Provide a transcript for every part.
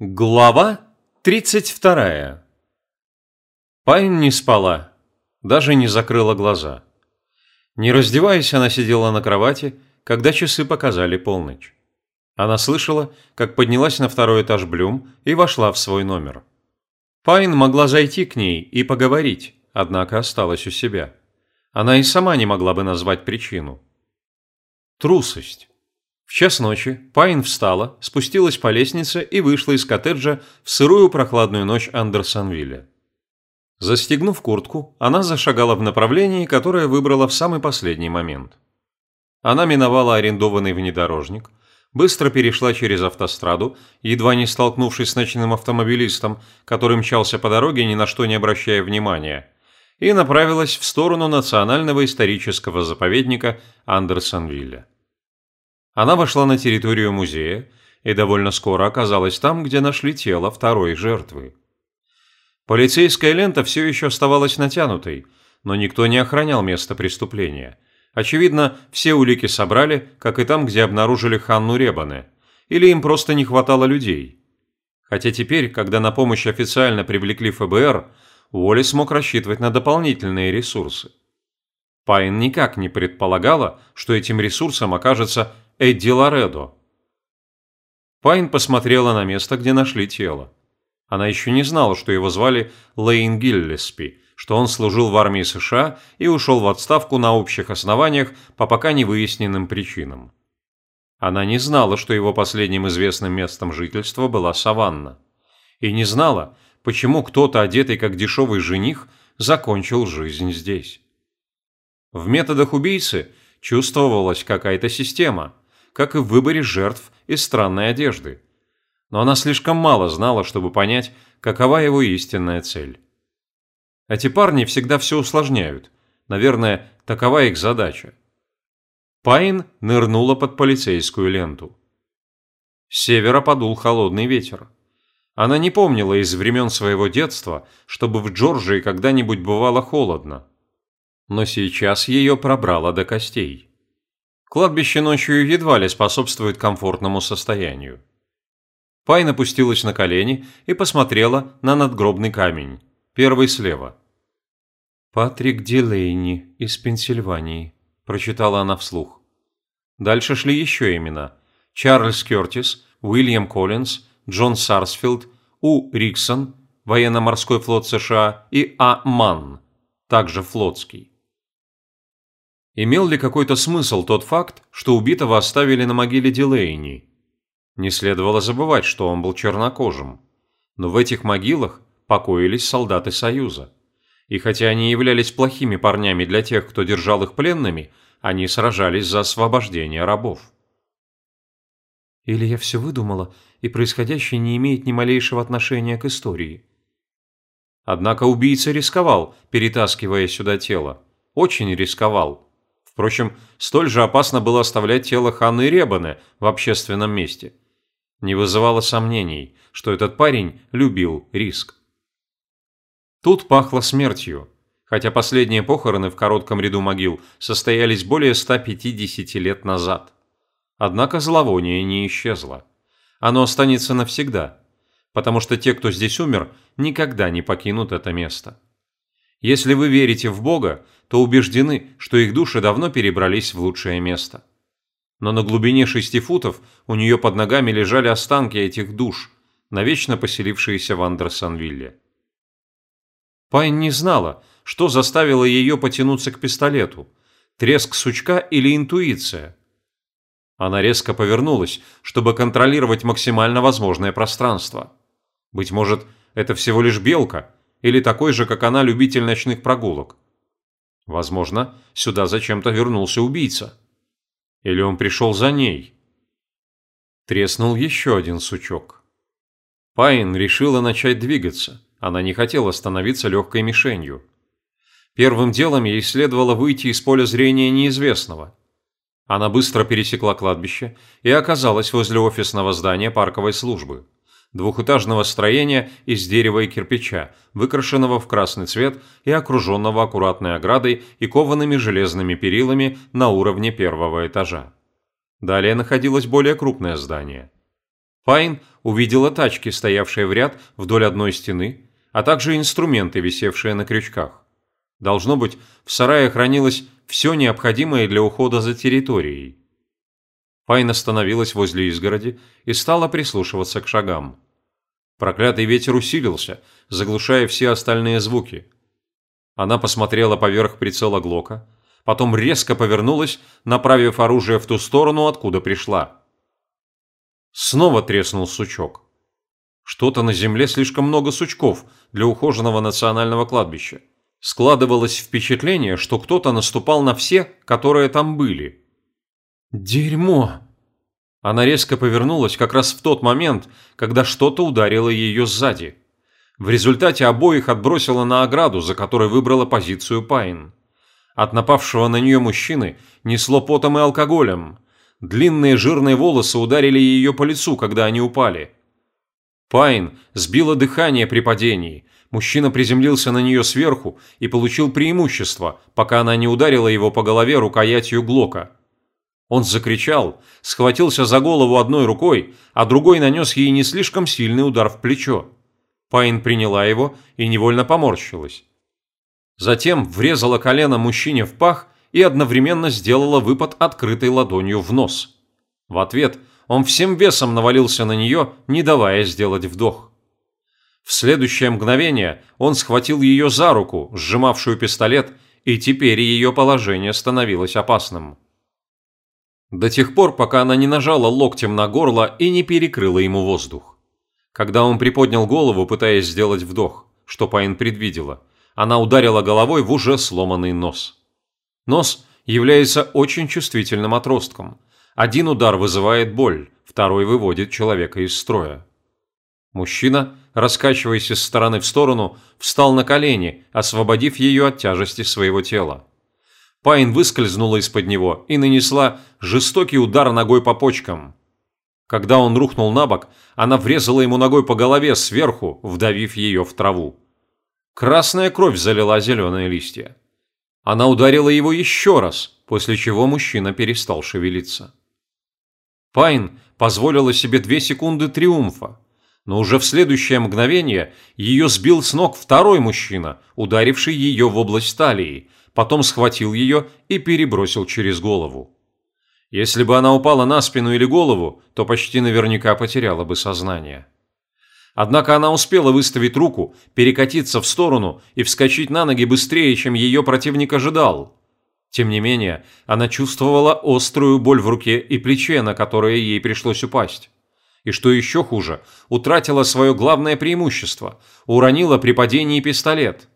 Глава 32. Пайн не спала, даже не закрыла глаза. Не раздеваясь, она сидела на кровати, когда часы показали полночь. Она слышала, как поднялась на второй этаж Блюм и вошла в свой номер. Пайн могла зайти к ней и поговорить, однако осталась у себя. Она и сама не могла бы назвать причину. Трусость. В час ночи Пайн встала, спустилась по лестнице и вышла из коттеджа в сырую прохладную ночь Андерсонвилля. Застегнув куртку, она зашагала в направлении, которое выбрала в самый последний момент. Она миновала арендованный внедорожник, быстро перешла через автостраду, едва не столкнувшись с ночным автомобилистом, который мчался по дороге, ни на что не обращая внимания, и направилась в сторону национального исторического заповедника Андерсонвилля. Она вошла на территорию музея и довольно скоро оказалась там, где нашли тело второй жертвы. Полицейская лента все еще оставалась натянутой, но никто не охранял место преступления. Очевидно, все улики собрали, как и там, где обнаружили Ханну Ребане, или им просто не хватало людей. Хотя теперь, когда на помощь официально привлекли ФБР, Уолли смог рассчитывать на дополнительные ресурсы. Пайн никак не предполагала, что этим ресурсом окажется Эдди Лоредо. Пайн посмотрела на место, где нашли тело. Она еще не знала, что его звали Лейн Гиллеспи, что он служил в армии США и ушел в отставку на общих основаниях по пока не выясненным причинам. Она не знала, что его последним известным местом жительства была Саванна. И не знала, почему кто-то, одетый как дешевый жених, закончил жизнь здесь. В методах убийцы чувствовалась какая-то система – как и в выборе жертв из странной одежды. Но она слишком мало знала, чтобы понять, какова его истинная цель. Эти парни всегда все усложняют. Наверное, такова их задача. Пайн нырнула под полицейскую ленту. С севера подул холодный ветер. Она не помнила из времен своего детства, чтобы в Джорджии когда-нибудь бывало холодно. Но сейчас ее пробрало до костей. Кладбище ночью едва ли способствует комфортному состоянию. Пай напустилась на колени и посмотрела на надгробный камень, первый слева. «Патрик Дилейни из Пенсильвании», – прочитала она вслух. Дальше шли еще имена. Чарльз Кертис, Уильям Коллинз, Джон Сарсфилд, У. Риксон, военно-морской флот США и А. Манн, также флотский. Имел ли какой-то смысл тот факт, что убитого оставили на могиле Дилейни? Не следовало забывать, что он был чернокожим. Но в этих могилах покоились солдаты Союза. И хотя они являлись плохими парнями для тех, кто держал их пленными, они сражались за освобождение рабов. Или я все выдумала, и происходящее не имеет ни малейшего отношения к истории. Однако убийца рисковал, перетаскивая сюда тело. Очень рисковал. Впрочем, столь же опасно было оставлять тело Ханны Ребаны в общественном месте. Не вызывало сомнений, что этот парень любил риск. Тут пахло смертью, хотя последние похороны в коротком ряду могил состоялись более 150 лет назад. Однако зловоние не исчезло. Оно останется навсегда, потому что те, кто здесь умер, никогда не покинут это место. Если вы верите в Бога, то убеждены, что их души давно перебрались в лучшее место. Но на глубине шести футов у нее под ногами лежали останки этих душ, навечно поселившиеся в Андерсонвилле. Пайн не знала, что заставило ее потянуться к пистолету – треск сучка или интуиция. Она резко повернулась, чтобы контролировать максимально возможное пространство. Быть может, это всего лишь белка – или такой же, как она, любитель ночных прогулок. Возможно, сюда зачем-то вернулся убийца. Или он пришел за ней. Треснул еще один сучок. Пайн решила начать двигаться. Она не хотела становиться легкой мишенью. Первым делом ей следовало выйти из поля зрения неизвестного. Она быстро пересекла кладбище и оказалась возле офисного здания парковой службы двухэтажного строения из дерева и кирпича, выкрашенного в красный цвет и окруженного аккуратной оградой и коваными железными перилами на уровне первого этажа. Далее находилось более крупное здание. Пайн увидела тачки, стоявшие в ряд вдоль одной стены, а также инструменты, висевшие на крючках. Должно быть, в сарае хранилось все необходимое для ухода за территорией. Пайн остановилась возле изгороди и стала прислушиваться к шагам. Проклятый ветер усилился, заглушая все остальные звуки. Она посмотрела поверх прицела Глока, потом резко повернулась, направив оружие в ту сторону, откуда пришла. Снова треснул сучок. Что-то на земле слишком много сучков для ухоженного национального кладбища. Складывалось впечатление, что кто-то наступал на все, которые там были. «Дерьмо!» Она резко повернулась как раз в тот момент, когда что-то ударило ее сзади. В результате обоих отбросило на ограду, за которой выбрала позицию Пайн. От напавшего на нее мужчины несло потом и алкоголем. Длинные жирные волосы ударили ее по лицу, когда они упали. Пайн сбила дыхание при падении. Мужчина приземлился на нее сверху и получил преимущество, пока она не ударила его по голове рукоятью Глока. Он закричал, схватился за голову одной рукой, а другой нанес ей не слишком сильный удар в плечо. Пайн приняла его и невольно поморщилась. Затем врезала колено мужчине в пах и одновременно сделала выпад открытой ладонью в нос. В ответ он всем весом навалился на нее, не давая сделать вдох. В следующее мгновение он схватил ее за руку, сжимавшую пистолет, и теперь ее положение становилось опасным. До тех пор, пока она не нажала локтем на горло и не перекрыла ему воздух. Когда он приподнял голову, пытаясь сделать вдох, что Пайн предвидела, она ударила головой в уже сломанный нос. Нос является очень чувствительным отростком. Один удар вызывает боль, второй выводит человека из строя. Мужчина, раскачиваясь из стороны в сторону, встал на колени, освободив ее от тяжести своего тела. Пайн выскользнула из-под него и нанесла жестокий удар ногой по почкам. Когда он рухнул на бок, она врезала ему ногой по голове сверху, вдавив ее в траву. Красная кровь залила зеленые листья. Она ударила его еще раз, после чего мужчина перестал шевелиться. Пайн позволила себе две секунды триумфа, но уже в следующее мгновение ее сбил с ног второй мужчина, ударивший ее в область талии, потом схватил ее и перебросил через голову. Если бы она упала на спину или голову, то почти наверняка потеряла бы сознание. Однако она успела выставить руку, перекатиться в сторону и вскочить на ноги быстрее, чем ее противник ожидал. Тем не менее, она чувствовала острую боль в руке и плече, на которое ей пришлось упасть. И что еще хуже, утратила свое главное преимущество – уронила при падении пистолет.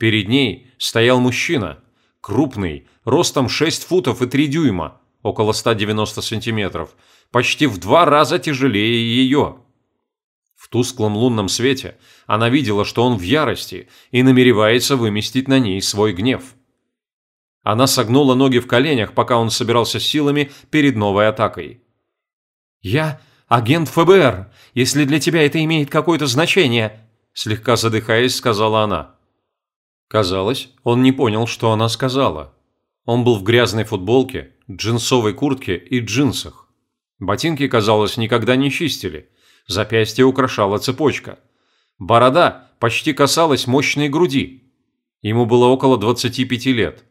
Перед ней стоял мужчина, крупный, ростом 6 футов и 3 дюйма, около 190 сантиметров, почти в два раза тяжелее ее – в тусклом лунном свете она видела, что он в ярости и намеревается выместить на ней свой гнев. Она согнула ноги в коленях, пока он собирался силами перед новой атакой. «Я агент ФБР, если для тебя это имеет какое-то значение», слегка задыхаясь, сказала она. Казалось, он не понял, что она сказала. Он был в грязной футболке, джинсовой куртке и джинсах. Ботинки, казалось, никогда не чистили – Запястье украшала цепочка. Борода почти касалась мощной груди. Ему было около 25 лет.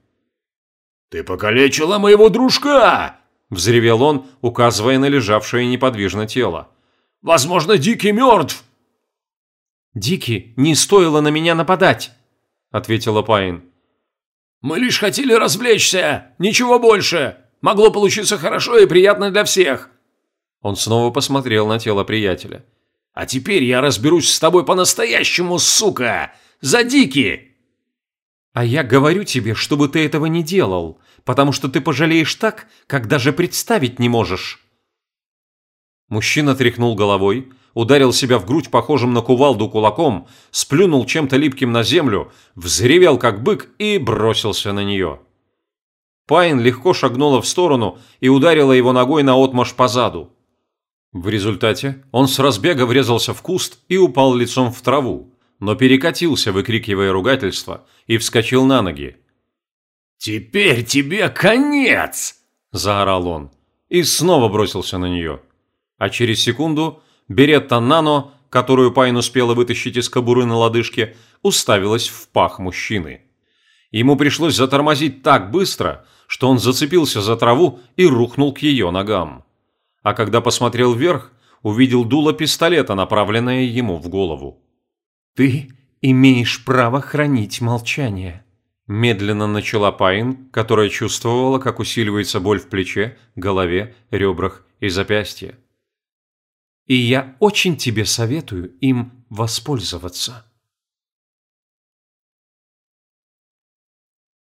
«Ты покалечила моего дружка!» – взревел он, указывая на лежавшее неподвижно тело. «Возможно, Дикий мертв!» «Дики не стоило на меня нападать!» – ответила Пайн. «Мы лишь хотели развлечься, ничего больше. Могло получиться хорошо и приятно для всех. Он снова посмотрел на тело приятеля. «А теперь я разберусь с тобой по-настоящему, сука! За дики!» «А я говорю тебе, чтобы ты этого не делал, потому что ты пожалеешь так, как даже представить не можешь». Мужчина тряхнул головой, ударил себя в грудь похожим на кувалду кулаком, сплюнул чем-то липким на землю, взревел как бык и бросился на нее. Пайн легко шагнула в сторону и ударила его ногой на отмашь позаду. В результате он с разбега врезался в куст и упал лицом в траву, но перекатился, выкрикивая ругательство, и вскочил на ноги. «Теперь тебе конец!» – заорал он и снова бросился на нее. А через секунду Беретта Нано, которую Пайн успела вытащить из кобуры на лодыжке, уставилась в пах мужчины. Ему пришлось затормозить так быстро, что он зацепился за траву и рухнул к ее ногам. А когда посмотрел вверх, увидел дуло пистолета, направленное ему в голову. «Ты имеешь право хранить молчание», – медленно начала Пайн, которая чувствовала, как усиливается боль в плече, голове, ребрах и запястье. «И я очень тебе советую им воспользоваться».